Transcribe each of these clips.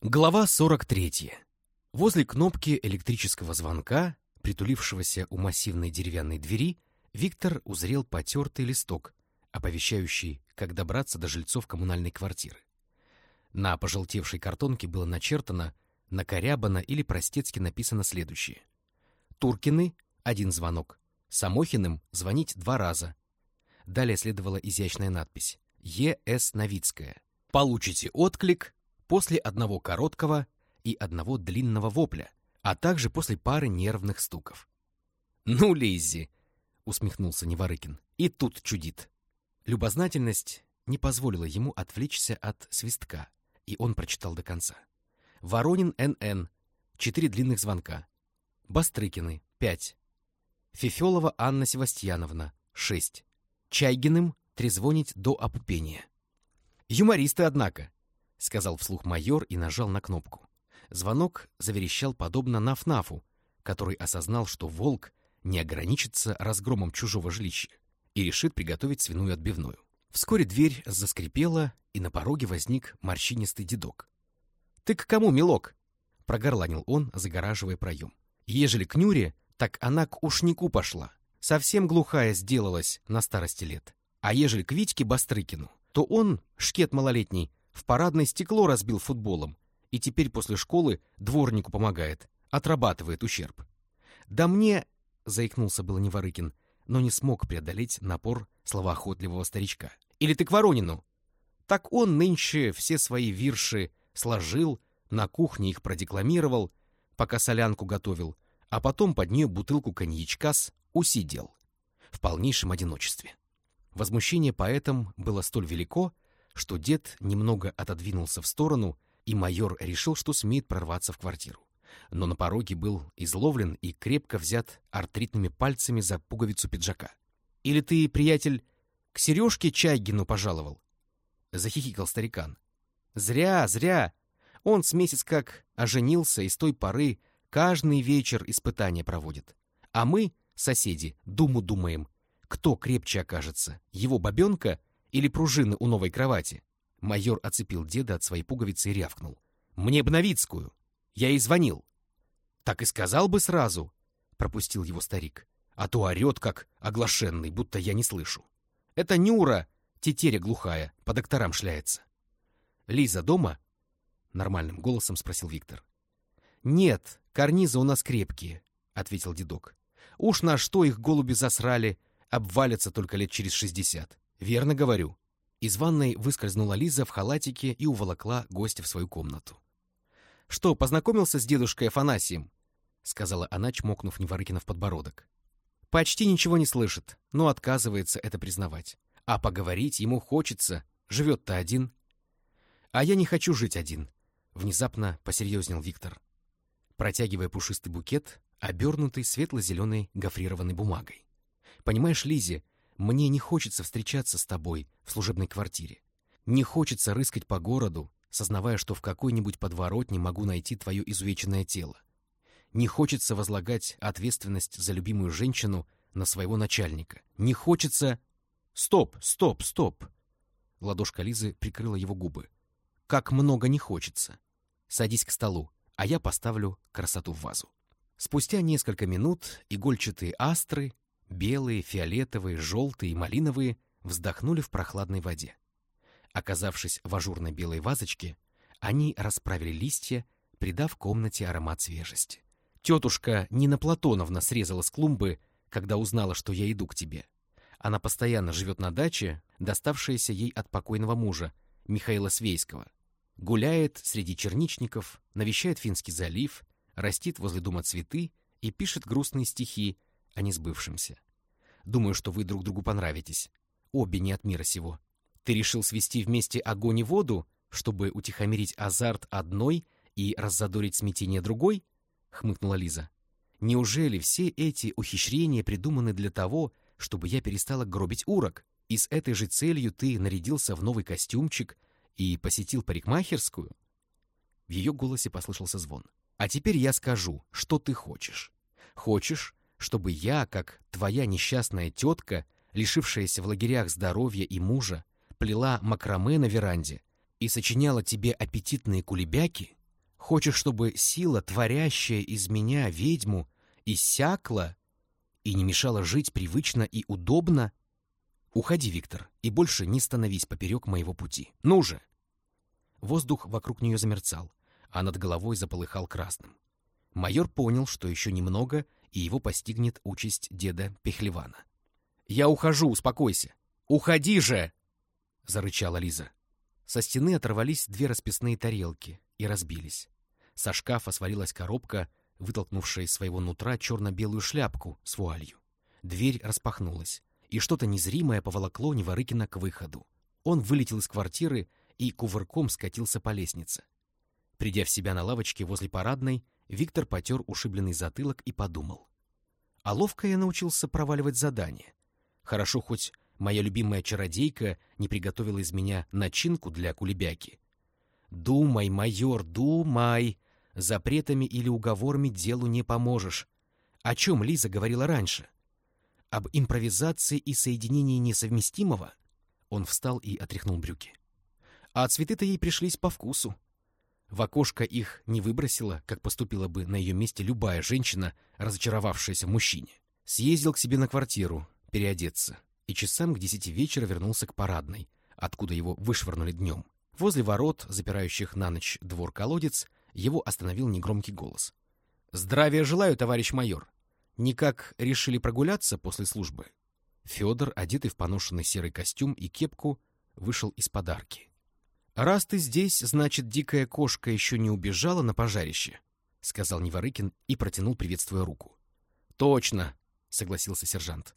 Глава 43. Возле кнопки электрического звонка, притулившегося у массивной деревянной двери, Виктор узрел потертый листок, оповещающий, как добраться до жильцов коммунальной квартиры. На пожелтевшей картонке было начертано, накорябано или простецки написано следующее. Туркины — один звонок, Самохиным — звонить два раза. Далее следовала изящная надпись «Е.С. Новицкая». Получите отклик после одного короткого и одного длинного вопля, а также после пары нервных стуков. «Ну, Лиззи!» — усмехнулся Неворыкин. «И тут чудит». Любознательность не позволила ему отвлечься от свистка, и он прочитал до конца. Воронин Н.Н. Четыре длинных звонка. Бастрыкины. Пять. Фефелова Анна Севастьяновна. Шесть. Чайгиным трезвонить до опупения. Юмористы, однако, — сказал вслух майор и нажал на кнопку. Звонок заверещал подобно наф-нафу, который осознал, что волк не ограничится разгромом чужого жилища и решит приготовить свиную отбивную. Вскоре дверь заскрипела, и на пороге возник морщинистый дедок. — Ты к кому, милок? — прогорланил он, загораживая проем. — Ежели к Нюре, так она к ушнику пошла. Совсем глухая сделалась на старости лет. А ежели к Витьке Бастрыкину, то он, шкет малолетний, в парадное стекло разбил футболом и теперь после школы дворнику помогает, отрабатывает ущерб. «Да мне...» — заикнулся было Неворыкин, но не смог преодолеть напор словоохотливого старичка. «Или ты к Воронину?» Так он нынче все свои вирши сложил, на кухне их продекламировал, пока солянку готовил, а потом под нее бутылку коньячка с усидел в полнейшем одиночестве. Возмущение поэтом было столь велико, что дед немного отодвинулся в сторону, и майор решил, что смеет прорваться в квартиру. Но на пороге был изловлен и крепко взят артритными пальцами за пуговицу пиджака. «Или ты, приятель, к Сережке Чайгину пожаловал?» — захихикал старикан. «Зря, зря. Он с месяц как оженился и с той поры каждый вечер испытания проводит. А мы, соседи, думу думаем, кто крепче окажется, его бабенка или пружины у новой кровати? Майор оцепил деда от своей пуговицы и рявкнул. «Мне б Новицкую! Я ей звонил!» «Так и сказал бы сразу!» — пропустил его старик. «А то орет, как оглашенный, будто я не слышу. Это Нюра, тетеря глухая, по докторам шляется». «Лиза дома?» — нормальным голосом спросил Виктор. «Нет, карнизы у нас крепкие», — ответил дедок. «Уж на что их голуби засрали, обвалятся только лет через шестьдесят. Верно говорю. Из ванной выскользнула Лиза в халатике и уволокла гостя в свою комнату. «Что, познакомился с дедушкой Афанасием?» — сказала она, чмокнув Неворыкина в подбородок. «Почти ничего не слышит, но отказывается это признавать. А поговорить ему хочется, живет-то один». «А я не хочу жить один», — внезапно посерьезнел Виктор, протягивая пушистый букет, обернутый светло-зеленой гофрированной бумагой. «Понимаешь, Лизе, мне не хочется встречаться с тобой в служебной квартире. Не хочется рыскать по городу, сознавая, что в какой-нибудь подворотне могу найти твое изувеченное тело. Не хочется возлагать ответственность за любимую женщину на своего начальника. Не хочется... Стоп, стоп, стоп! Ладошка Лизы прикрыла его губы. Как много не хочется. Садись к столу, а я поставлю красоту в вазу. Спустя несколько минут игольчатые астры Белые, фиолетовые, желтые и малиновые вздохнули в прохладной воде. Оказавшись в ажурной белой вазочке, они расправили листья, придав комнате аромат свежести. Тетушка Нина Платоновна срезала с клумбы, когда узнала, что я иду к тебе. Она постоянно живет на даче, доставшаяся ей от покойного мужа, Михаила Свейского. Гуляет среди черничников, навещает Финский залив, растит возле дома цветы и пишет грустные стихи о несбывшемся. Думаю, что вы друг другу понравитесь. Обе не от мира сего. Ты решил свести вместе огонь и воду, чтобы утихомирить азарт одной и раззадорить смятение другой? Хмыкнула Лиза. Неужели все эти ухищрения придуманы для того, чтобы я перестала гробить урок, и с этой же целью ты нарядился в новый костюмчик и посетил парикмахерскую? В ее голосе послышался звон. А теперь я скажу, что ты хочешь. Хочешь, чтобы я, как твоя несчастная тетка, лишившаяся в лагерях здоровья и мужа, плела макраме на веранде и сочиняла тебе аппетитные кулебяки? Хочешь, чтобы сила, творящая из меня ведьму, иссякла и не мешала жить привычно и удобно? Уходи, Виктор, и больше не становись поперек моего пути. Ну же!» Воздух вокруг нее замерцал, а над головой заполыхал красным. Майор понял, что еще немного, и его постигнет участь деда Пехлевана. «Я ухожу, успокойся! Уходи же!» — зарычала Лиза. Со стены оторвались две расписные тарелки и разбились. Со шкафа свалилась коробка, вытолкнувшая из своего нутра черно-белую шляпку с вуалью. Дверь распахнулась, и что-то незримое поволокло Неворыкина к выходу. Он вылетел из квартиры и кувырком скатился по лестнице. Придя в себя на лавочке возле парадной, Виктор потер ушибленный затылок и подумал. А ловко я научился проваливать задания. Хорошо хоть моя любимая чародейка не приготовила из меня начинку для кулебяки. Думай, майор, думай! Запретами или уговорами делу не поможешь. О чем Лиза говорила раньше? Об импровизации и соединении несовместимого? Он встал и отряхнул брюки. А цветы-то ей пришлись по вкусу. В окошко их не выбросила, как поступила бы на ее месте любая женщина, разочаровавшаяся в мужчине. Съездил к себе на квартиру, переодеться, и часам к десяти вечера вернулся к парадной, откуда его вышвырнули днем. Возле ворот, запирающих на ночь двор-колодец, его остановил негромкий голос. «Здравия желаю, товарищ майор! Никак решили прогуляться после службы?» Федор, одетый в поношенный серый костюм и кепку, вышел из подарки. «Раз ты здесь, значит, дикая кошка еще не убежала на пожарище», — сказал Неворыкин и протянул, приветствуя руку. «Точно», — согласился сержант.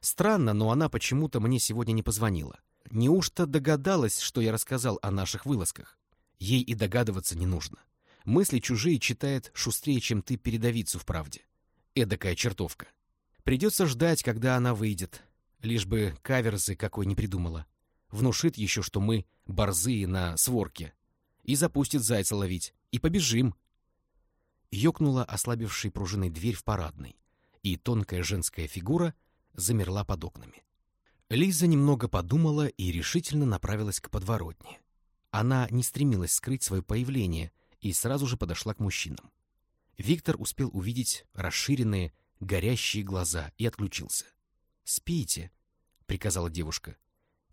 «Странно, но она почему-то мне сегодня не позвонила. Неужто догадалась, что я рассказал о наших вылазках? Ей и догадываться не нужно. Мысли чужие читает шустрее, чем ты передовицу в правде. Эдакая чертовка. Придется ждать, когда она выйдет, лишь бы каверзы какой не придумала внушит еще, что мы борзые на сворке, и запустит зайца ловить, и побежим. Ёкнула ослабевшей пружиной дверь в парадной, и тонкая женская фигура замерла под окнами. Лиза немного подумала и решительно направилась к подворотне. Она не стремилась скрыть свое появление и сразу же подошла к мужчинам. Виктор успел увидеть расширенные, горящие глаза и отключился. «Спите», — приказала девушка.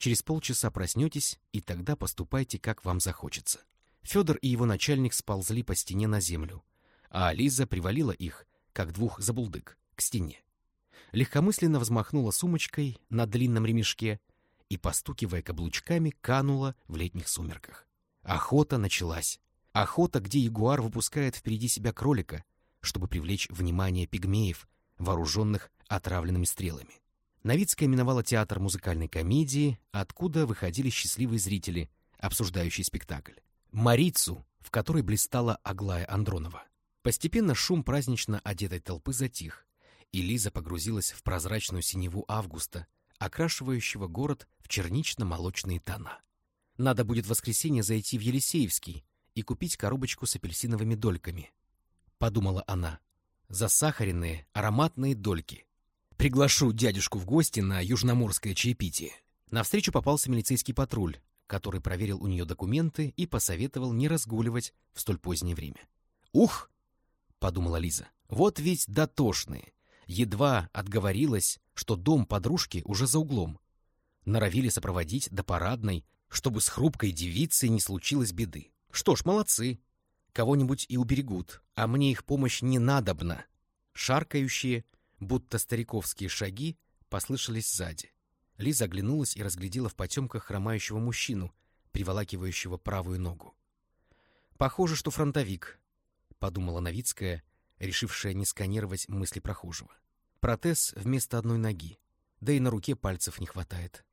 Через полчаса проснетесь, и тогда поступайте, как вам захочется. Федор и его начальник сползли по стене на землю, а Лиза привалила их, как двух забулдык, к стене. Легкомысленно взмахнула сумочкой на длинном ремешке и, постукивая каблучками, канула в летних сумерках. Охота началась. Охота, где ягуар выпускает впереди себя кролика, чтобы привлечь внимание пигмеев, вооруженных отравленными стрелами. Новицкая миновала театр музыкальной комедии, откуда выходили счастливые зрители, обсуждающие спектакль. Марицу, в которой блистала Аглая Андронова. Постепенно шум празднично одетой толпы затих, и Лиза погрузилась в прозрачную синеву августа, окрашивающего город в чернично-молочные тона. Надо будет в воскресенье зайти в Елисеевский и купить коробочку с апельсиновыми дольками. Подумала она. Засахаренные ароматные дольки — Приглашу дядюшку в гости на южноморское чаепитие. Навстречу попался милицейский патруль, который проверил у нее документы и посоветовал не разгуливать в столь позднее время. «Ух!» — подумала Лиза. «Вот ведь дотошные. Едва отговорилась, что дом подружки уже за углом. Норовили сопроводить до парадной, чтобы с хрупкой девицей не случилось беды. Что ж, молодцы. Кого-нибудь и уберегут, а мне их помощь не надобна. Шаркающие, будто стариковские шаги послышались сзади. Лиза оглянулась и разглядела в потемках хромающего мужчину, приволакивающего правую ногу. «Похоже, что фронтовик», — подумала Новицкая, решившая не сканировать мысли прохожего. Протез вместо одной ноги, да и на руке пальцев не хватает.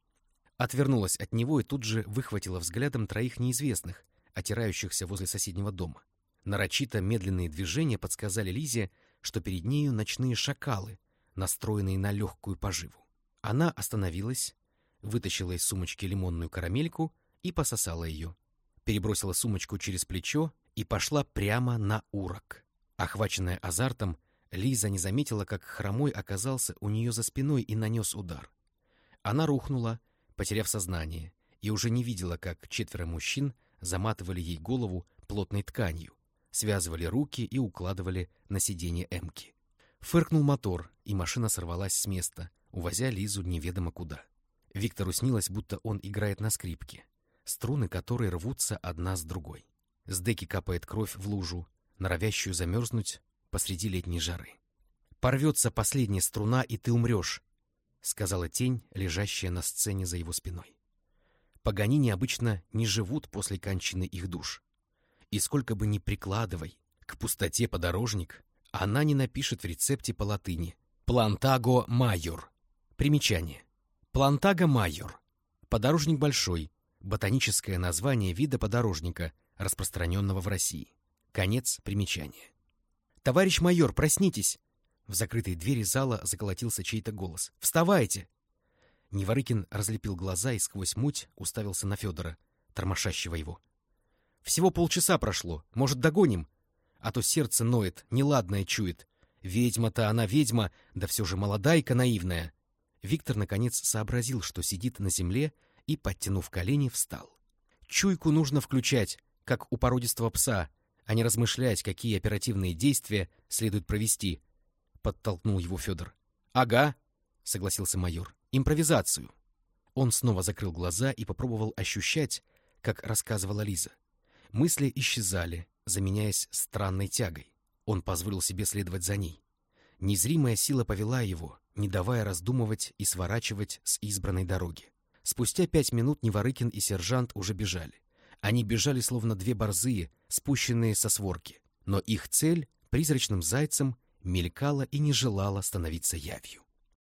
Отвернулась от него и тут же выхватила взглядом троих неизвестных, отирающихся возле соседнего дома. Нарочито медленные движения подсказали Лизе, что перед нею ночные шакалы, настроенные на легкую поживу. Она остановилась, вытащила из сумочки лимонную карамельку и пососала ее. Перебросила сумочку через плечо и пошла прямо на урок. Охваченная азартом, Лиза не заметила, как хромой оказался у нее за спиной и нанес удар. Она рухнула, потеряв сознание, и уже не видела, как четверо мужчин заматывали ей голову плотной тканью, связывали руки и укладывали на сиденье Эмки. Фыркнул мотор, и машина сорвалась с места, увозя Лизу неведомо куда. Виктору снилось, будто он играет на скрипке, струны которой рвутся одна с другой. С деки капает кровь в лужу, норовящую замерзнуть посреди летней жары. «Порвется последняя струна, и ты умрешь», — сказала тень, лежащая на сцене за его спиной. Паганини обычно не живут после кончины их душ. И сколько бы ни прикладывай к пустоте подорожник, она не напишет в рецепте по латыни «Плантаго майор». Примечание. Плантаго майор. Подорожник большой. Ботаническое название вида подорожника, распространенного в России. Конец примечания. «Товарищ майор, проснитесь!» В закрытой двери зала заколотился чей-то голос. «Вставайте!» Неворыкин разлепил глаза и сквозь муть уставился на Федора, тормошащего его. «Всего полчаса прошло. Может, догоним? А то сердце ноет, неладное чует. Ведьма-то она ведьма, да все же молодайка наивная». Виктор, наконец, сообразил, что сидит на земле, и, подтянув колени, встал. «Чуйку нужно включать, как у породистого пса, а не размышлять, какие оперативные действия следует провести», — подтолкнул его Федор. «Ага», — согласился майор импровизацию. Он снова закрыл глаза и попробовал ощущать, как рассказывала Лиза. Мысли исчезали, заменяясь странной тягой. Он позволил себе следовать за ней. Незримая сила повела его, не давая раздумывать и сворачивать с избранной дороги. Спустя пять минут Неворыкин и сержант уже бежали. Они бежали, словно две борзые, спущенные со сворки. Но их цель, призрачным зайцем, мелькала и не желала становиться явью.